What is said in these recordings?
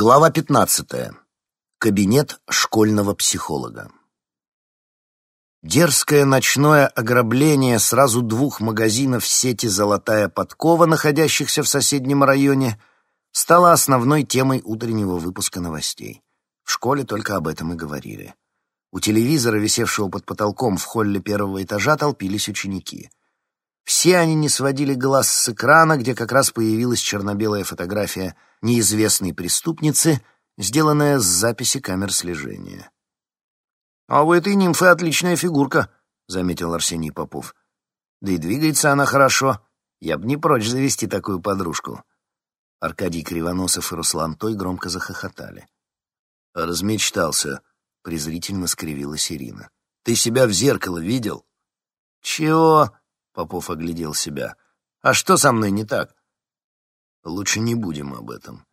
Глава 15. Кабинет школьного психолога. Дерзкое ночное ограбление сразу двух магазинов сети «Золотая подкова», находящихся в соседнем районе, стало основной темой утреннего выпуска новостей. В школе только об этом и говорили. У телевизора, висевшего под потолком в холле первого этажа, толпились ученики. Все они не сводили глаз с экрана, где как раз появилась черно-белая фотография неизвестной преступницы, сделанная с записи камер слежения. «А у этой нимфы отличная фигурка», — заметил Арсений Попов. «Да и двигается она хорошо. Я бы не прочь завести такую подружку». Аркадий Кривоносов и Руслан Той громко захохотали. «Размечтался», — презрительно скривилась Ирина. «Ты себя в зеркало видел?» «Чего?» Попов оглядел себя. «А что со мной не так?» «Лучше не будем об этом».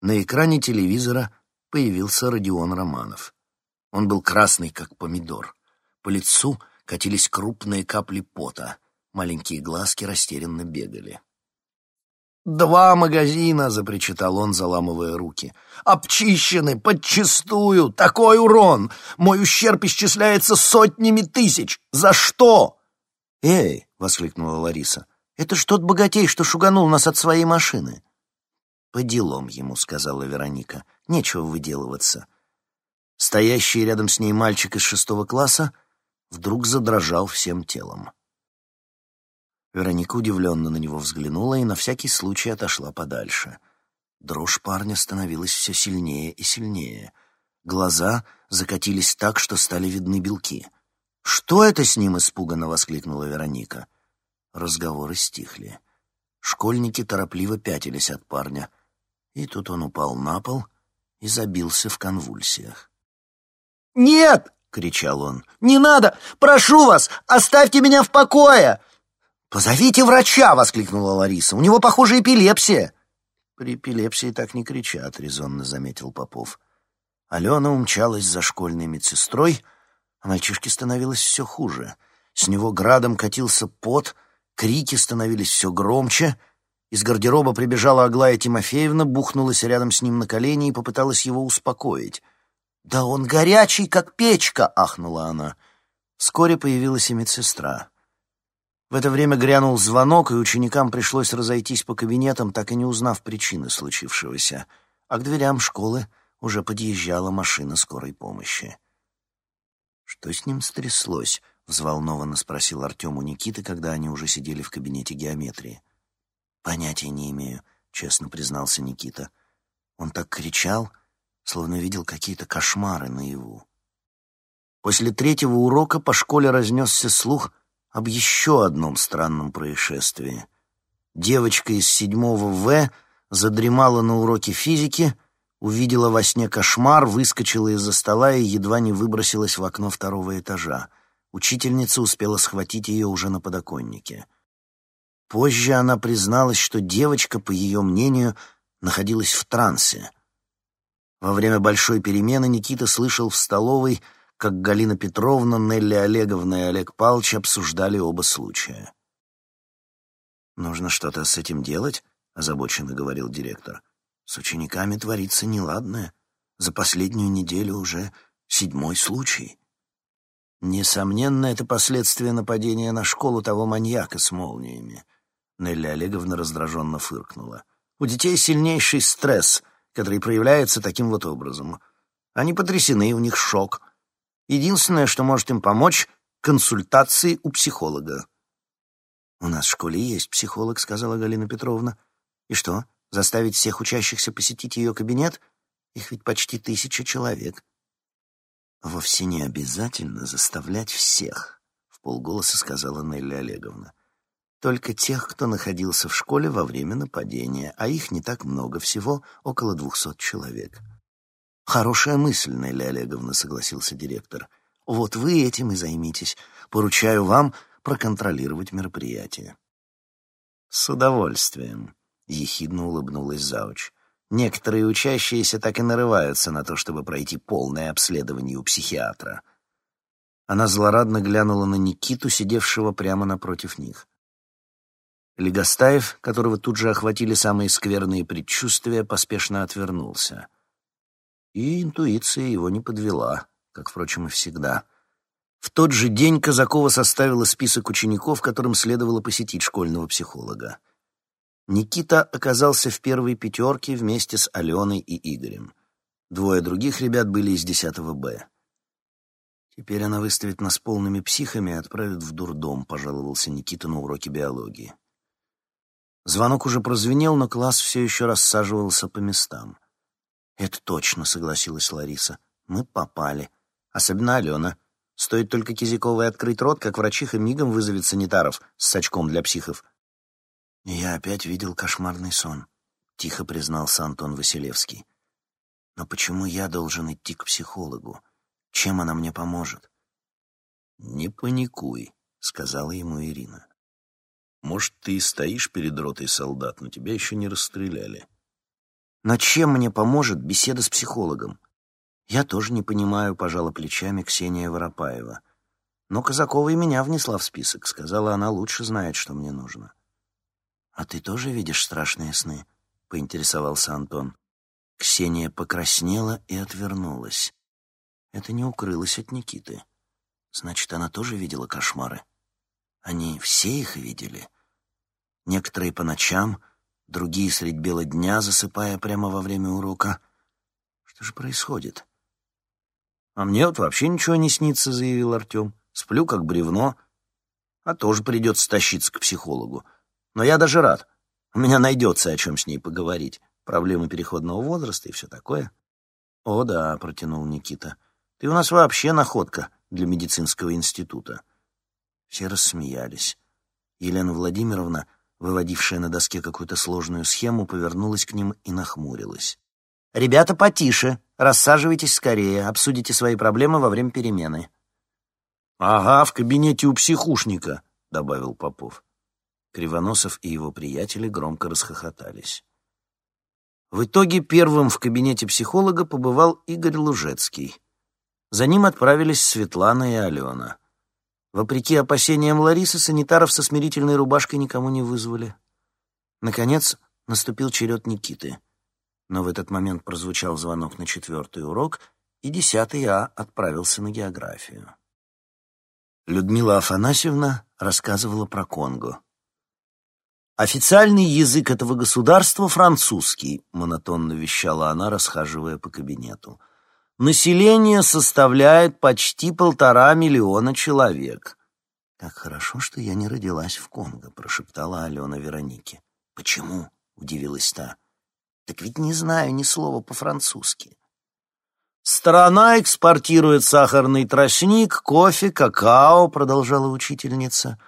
На экране телевизора появился Родион Романов. Он был красный, как помидор. По лицу катились крупные капли пота. Маленькие глазки растерянно бегали. «Два магазина!» — запричитал он, заламывая руки. «Обчищены подчистую! Такой урон! Мой ущерб исчисляется сотнями тысяч! За что?» «Эй!» — воскликнула Лариса. «Это ж тот богатей, что шуганул нас от своей машины». «По делам ему», — сказала Вероника. «Нечего выделываться». Стоящий рядом с ней мальчик из шестого класса вдруг задрожал всем телом. Вероника удивленно на него взглянула и на всякий случай отошла подальше. Дрожь парня становилась все сильнее и сильнее. Глаза закатились так, что стали видны белки — «Что это с ним?» — испуганно воскликнула Вероника. Разговоры стихли. Школьники торопливо пятились от парня. И тут он упал на пол и забился в конвульсиях. «Нет!» — кричал он. «Не надо! Прошу вас! Оставьте меня в покое!» «Позовите врача!» — воскликнула Лариса. «У него, похоже, эпилепсия!» «При эпилепсии так не кричат», — резонно заметил Попов. Алена умчалась за школьной медсестрой, а мальчишке становилось все хуже. С него градом катился пот, крики становились все громче. Из гардероба прибежала Аглая Тимофеевна, бухнулась рядом с ним на колени и попыталась его успокоить. «Да он горячий, как печка!» — ахнула она. Вскоре появилась и медсестра. В это время грянул звонок, и ученикам пришлось разойтись по кабинетам, так и не узнав причины случившегося. А к дверям школы уже подъезжала машина скорой помощи. «Что с ним стряслось?» — взволнованно спросил Артем у Никиты, когда они уже сидели в кабинете геометрии. «Понятия не имею», — честно признался Никита. Он так кричал, словно видел какие-то кошмары наяву. После третьего урока по школе разнесся слух об еще одном странном происшествии. Девочка из седьмого В задремала на уроке физики — увидела во сне кошмар, выскочила из-за стола и едва не выбросилась в окно второго этажа. Учительница успела схватить ее уже на подоконнике. Позже она призналась, что девочка, по ее мнению, находилась в трансе. Во время большой перемены Никита слышал в столовой, как Галина Петровна, Нелли Олеговна и Олег Павлович обсуждали оба случая. «Нужно что-то с этим делать», — озабоченно говорил директор. С учениками творится неладное. За последнюю неделю уже седьмой случай. Несомненно, это последствия нападения на школу того маньяка с молниями. Нелли Олеговна раздраженно фыркнула. У детей сильнейший стресс, который проявляется таким вот образом. Они потрясены, у них шок. Единственное, что может им помочь — консультации у психолога. «У нас в школе есть психолог», — сказала Галина Петровна. «И что, Заставить всех учащихся посетить ее кабинет? Их ведь почти тысяча человек. Вовсе не обязательно заставлять всех, в полголоса сказала Нелли Олеговна. Только тех, кто находился в школе во время нападения, а их не так много, всего около двухсот человек. Хорошая мысль, Нелли Олеговна, согласился директор. Вот вы этим и займитесь. Поручаю вам проконтролировать мероприятие. С удовольствием. — ехидно улыбнулась Зауч. «Некоторые учащиеся так и нарываются на то, чтобы пройти полное обследование у психиатра». Она злорадно глянула на Никиту, сидевшего прямо напротив них. Легостаев, которого тут же охватили самые скверные предчувствия, поспешно отвернулся. И интуиция его не подвела, как, впрочем, и всегда. В тот же день Казакова составила список учеников, которым следовало посетить школьного психолога. Никита оказался в первой пятерке вместе с Аленой и Игорем. Двое других ребят были из 10 Б. «Теперь она выставит нас полными психами и отправит в дурдом», — пожаловался Никита на уроке биологии. Звонок уже прозвенел, но класс все еще рассаживался по местам. «Это точно», — согласилась Лариса. «Мы попали. Особенно Алена. Стоит только Кизяковой открыть рот, как врачиха мигом вызовет санитаров с сачком для психов». «Я опять видел кошмарный сон», — тихо признался Антон Василевский. «Но почему я должен идти к психологу?» Чем она мне поможет? «Не паникуй», — сказала ему Ирина. «Может, ты и стоишь перед ротой солдат, но тебя еще не расстреляли». «Но чем мне поможет беседа с психологом?» «Я тоже не понимаю», — пожала плечами Ксения Воропаева. «Но Казакова и меня внесла в список. Сказала, она лучше знает, что мне нужно». «А ты тоже видишь страшные сны?» — поинтересовался Антон. Ксения покраснела и отвернулась. Это не укрылось от Никиты. Значит, она тоже видела кошмары. Они все их видели. Некоторые по ночам, другие средь бела дня, засыпая прямо во время урока. Что же происходит? «А мне вот вообще ничего не снится», — заявил Артем. «Сплю, как бревно. А тоже придется тащиться к психологу. Но я даже рад. У меня найдется о чем с ней поговорить. Проблемы переходного возраста и все такое». «О да», — протянул Никита. Ты у нас вообще находка для медицинского института». Все рассмеялись. Елена Владимировна, выводившая на доске какую-то сложную схему, повернулась к ним и нахмурилась. «Ребята, потише. Рассаживайтесь скорее. Обсудите свои проблемы во время перемены». «Ага, в кабинете у психушника», — добавил Попов. Кривоносов и его приятели громко расхохотались. В итоге первым в кабинете психолога побывал Игорь Лужецкий. За ним отправились Светлана и Алена. Вопреки опасениям Ларисы, санитаров со смирительной рубашкой никому не вызвали. Наконец, наступил черед Никиты. Но в этот момент прозвучал звонок на четвертый урок, и десятый А отправился на географию. Людмила Афанасьевна рассказывала про Конго. «Официальный язык этого государства — французский», — монотонно вещала она, расхаживая по кабинету. Население составляет почти полтора миллиона человек. «Как хорошо, что я не родилась в Конго», — прошептала Алена Веронике. «Почему?» — удивилась та. «Так ведь не знаю ни слова по-французски». «Страна экспортирует сахарный тростник, кофе, какао», — продолжала учительница.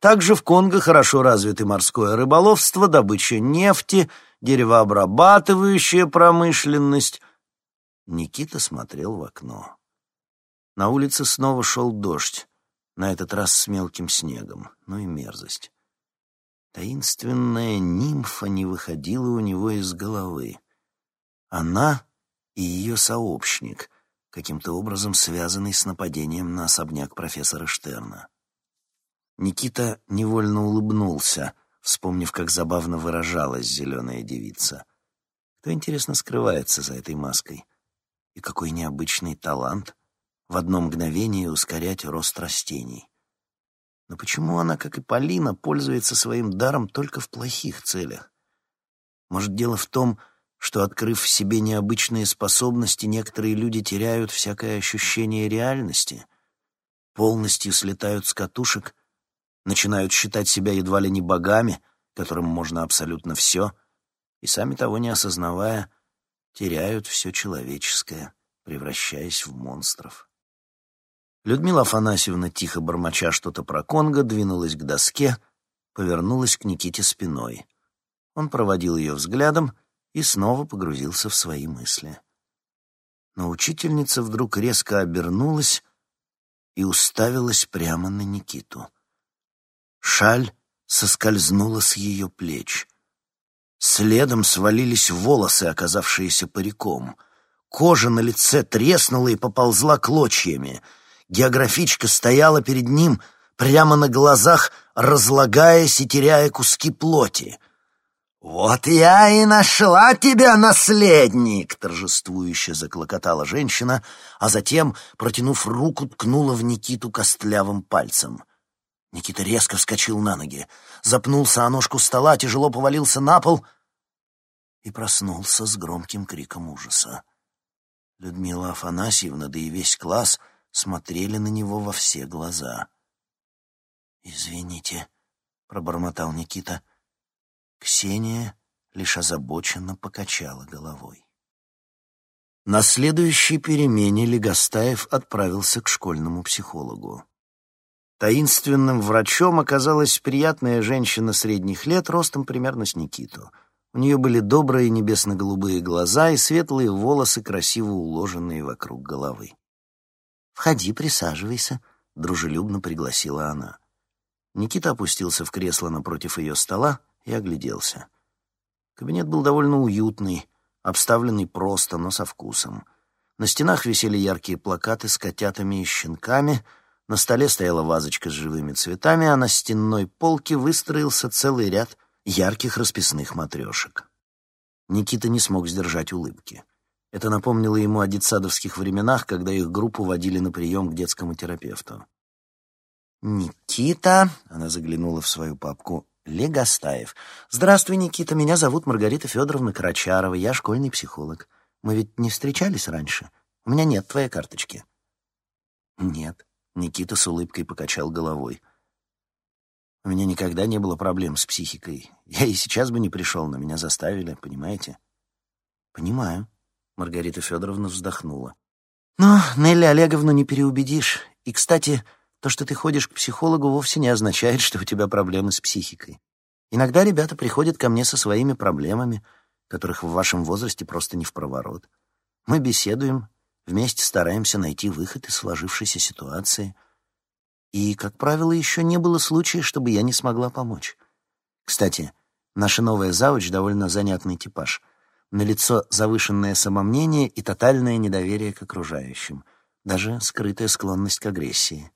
«Также в Конго хорошо развиты морское рыболовство, добыча нефти, деревообрабатывающая промышленность, Никита смотрел в окно. На улице снова шел дождь, на этот раз с мелким снегом, ну и мерзость. Таинственная нимфа не выходила у него из головы. Она и ее сообщник, каким-то образом связанный с нападением на особняк профессора Штерна. Никита невольно улыбнулся, вспомнив, как забавно выражалась зеленая девица. Кто, интересно, скрывается за этой маской? И какой необычный талант в одно мгновение ускорять рост растений. Но почему она, как и Полина, пользуется своим даром только в плохих целях? Может, дело в том, что, открыв в себе необычные способности, некоторые люди теряют всякое ощущение реальности, полностью слетают с катушек, начинают считать себя едва ли не богами, которым можно абсолютно все, и, сами того не осознавая, теряют все человеческое, превращаясь в монстров. Людмила Афанасьевна, тихо бормоча что-то про Конго, двинулась к доске, повернулась к Никите спиной. Он проводил ее взглядом и снова погрузился в свои мысли. Но учительница вдруг резко обернулась и уставилась прямо на Никиту. Шаль соскользнула с ее плеч — Следом свалились волосы, оказавшиеся париком. Кожа на лице треснула и поползла клочьями. Географичка стояла перед ним прямо на глазах, разлагаясь и теряя куски плоти. «Вот я и нашла тебя, наследник!» — торжествующе заклокотала женщина, а затем, протянув руку, ткнула в Никиту костлявым пальцем. Никита резко вскочил на ноги, запнулся о ножку стола, тяжело повалился на пол и проснулся с громким криком ужаса. Людмила Афанасьевна, да и весь класс смотрели на него во все глаза. «Извините», — пробормотал Никита. Ксения лишь озабоченно покачала головой. На следующей перемене Легостаев отправился к школьному психологу. Таинственным врачом оказалась приятная женщина средних лет, ростом примерно с Никиту. У нее были добрые небесно-голубые глаза и светлые волосы, красиво уложенные вокруг головы. «Входи, присаживайся», — дружелюбно пригласила она. Никита опустился в кресло напротив ее стола и огляделся. Кабинет был довольно уютный, обставленный просто, но со вкусом. На стенах висели яркие плакаты с котятами и щенками — на столе стояла вазочка с живыми цветами, а на стенной полке выстроился целый ряд ярких расписных матрешек. Никита не смог сдержать улыбки. Это напомнило ему о детсадовских временах, когда их группу водили на прием к детскому терапевту. «Никита», — она заглянула в свою папку, — «Легостаев. Здравствуй, Никита, меня зовут Маргарита Федоровна Карачарова, я школьный психолог. Мы ведь не встречались раньше? У меня нет твоей карточки». «Нет», Никита с улыбкой покачал головой. У меня никогда не было проблем с психикой. Я и сейчас бы не пришел, но меня заставили, понимаете? Понимаю. Маргарита Федоровна вздохнула. Но Нелли Олеговну не переубедишь. И, кстати, то, что ты ходишь к психологу, вовсе не означает, что у тебя проблемы с психикой. Иногда ребята приходят ко мне со своими проблемами, которых в вашем возрасте просто не в проворот. Мы беседуем, Вместе стараемся найти выход из сложившейся ситуации. И, как правило, еще не было случая, чтобы я не смогла помочь. Кстати, наша новая завуч довольно занятный типаж. На лицо завышенное самомнение и тотальное недоверие к окружающим, даже скрытая склонность к агрессии.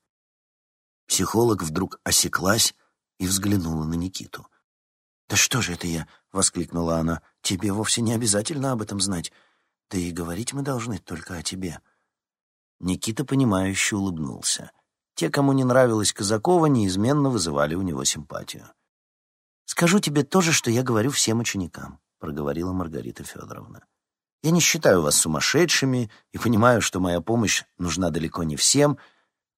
Психолог вдруг осеклась и взглянула на Никиту. «Да что же это я?» — воскликнула она. «Тебе вовсе не обязательно об этом знать. Да и говорить мы должны только о тебе». Никита, понимающе улыбнулся. Те, кому не нравилась Казакова, неизменно вызывали у него симпатию. «Скажу тебе то же, что я говорю всем ученикам», — проговорила Маргарита Федоровна. «Я не считаю вас сумасшедшими и понимаю, что моя помощь нужна далеко не всем.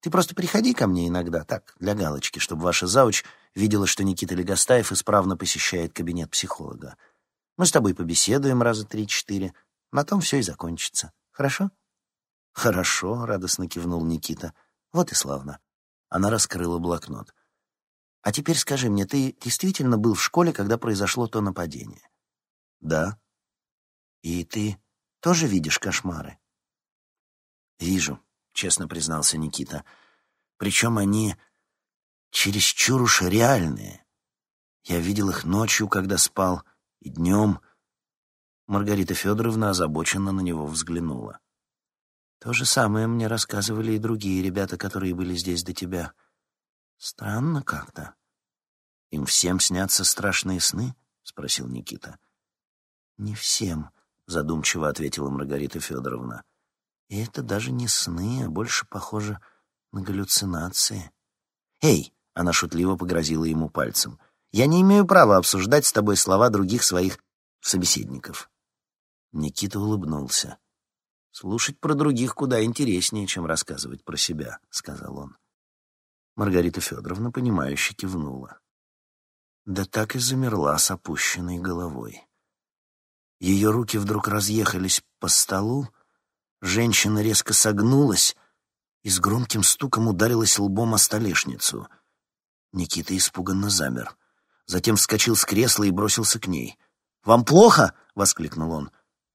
Ты просто приходи ко мне иногда, так, для галочки, чтобы ваша зауч видела, что Никита Легостаев исправно посещает кабинет психолога. Мы с тобой побеседуем раза три-четыре, на том все и закончится. Хорошо? Хорошо, радостно кивнул Никита. Вот и славно. Она раскрыла блокнот. А теперь скажи мне, ты действительно был в школе, когда произошло то нападение? Да. И ты тоже видишь кошмары? Вижу, честно признался Никита. Причем они чересчур уж реальные. Я видел их ночью, когда спал, и днем — Маргарита Федоровна озабоченно на него взглянула. То же самое мне рассказывали и другие ребята, которые были здесь до тебя. Странно как-то. Им всем снятся страшные сны? спросил Никита. Не всем, задумчиво ответила Маргарита Федоровна. И это даже не сны, а больше похоже на галлюцинации. Эй, она шутливо погрозила ему пальцем. Я не имею права обсуждать с тобой слова других своих собеседников. Никита улыбнулся. «Слушать про других куда интереснее, чем рассказывать про себя», — сказал он. Маргарита Федоровна, понимающе кивнула. Да так и замерла с опущенной головой. Ее руки вдруг разъехались по столу, женщина резко согнулась и с громким стуком ударилась лбом о столешницу. Никита испуганно замер. Затем вскочил с кресла и бросился к ней. «Вам плохо?» — воскликнул он.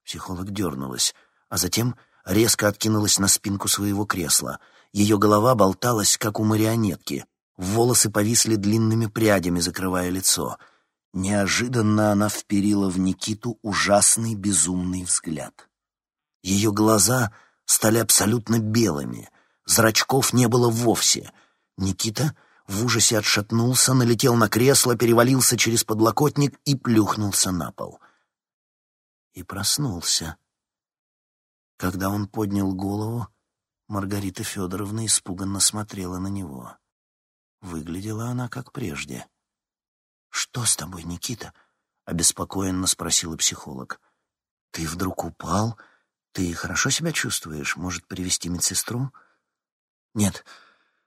Психолог дернулась, а затем резко откинулась на спинку своего кресла. Ее голова болталась, как у марионетки. Волосы повисли длинными прядями, закрывая лицо. Неожиданно она вперила в Никиту ужасный безумный взгляд. Ее глаза стали абсолютно белыми, зрачков не было вовсе. Никита в ужасе отшатнулся, налетел на кресло, перевалился через подлокотник и плюхнулся на пол. И проснулся. Когда он поднял голову, Маргарита Федоровна испуганно смотрела на него. Выглядела она как прежде. «Что с тобой, Никита?» — обеспокоенно спросила психолог. «Ты вдруг упал? Ты хорошо себя чувствуешь? Может, привести медсестру?» «Нет,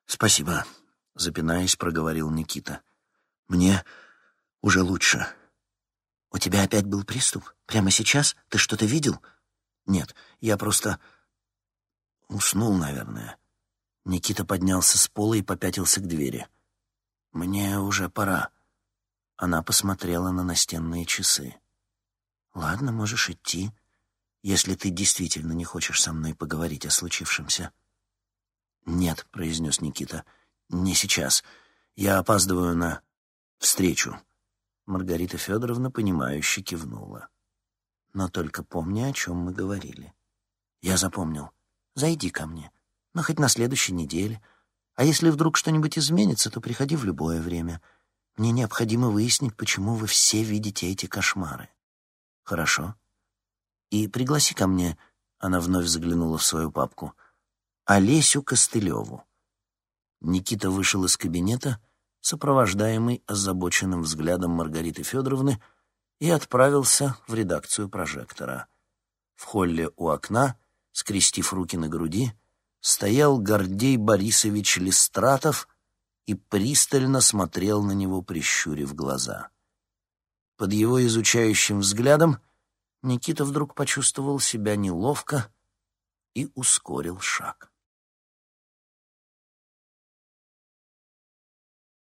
спасибо», — запинаясь, проговорил Никита. «Мне уже лучше». «У тебя опять был приступ? Прямо сейчас? Ты что-то видел?» «Нет, я просто уснул, наверное». Никита поднялся с пола и попятился к двери. «Мне уже пора». Она посмотрела на настенные часы. «Ладно, можешь идти, если ты действительно не хочешь со мной поговорить о случившемся». «Нет», — произнес Никита, — «Не сейчас. Я опаздываю на встречу». Маргарита Федоровна, понимающе кивнула. «Но только помни, о чем мы говорили». «Я запомнил. Зайди ко мне. Но хоть на следующей неделе. А если вдруг что-нибудь изменится, то приходи в любое время. Мне необходимо выяснить, почему вы все видите эти кошмары». «Хорошо. И пригласи ко мне...» Она вновь заглянула в свою папку. «Олесю Костылеву». Никита вышел из кабинета, сопровождаемый озабоченным взглядом Маргариты Федоровны, и отправился в редакцию прожектора. В холле у окна, скрестив руки на груди, стоял Гордей Борисович Листратов и пристально смотрел на него, прищурив глаза. Под его изучающим взглядом Никита вдруг почувствовал себя неловко и ускорил шаг.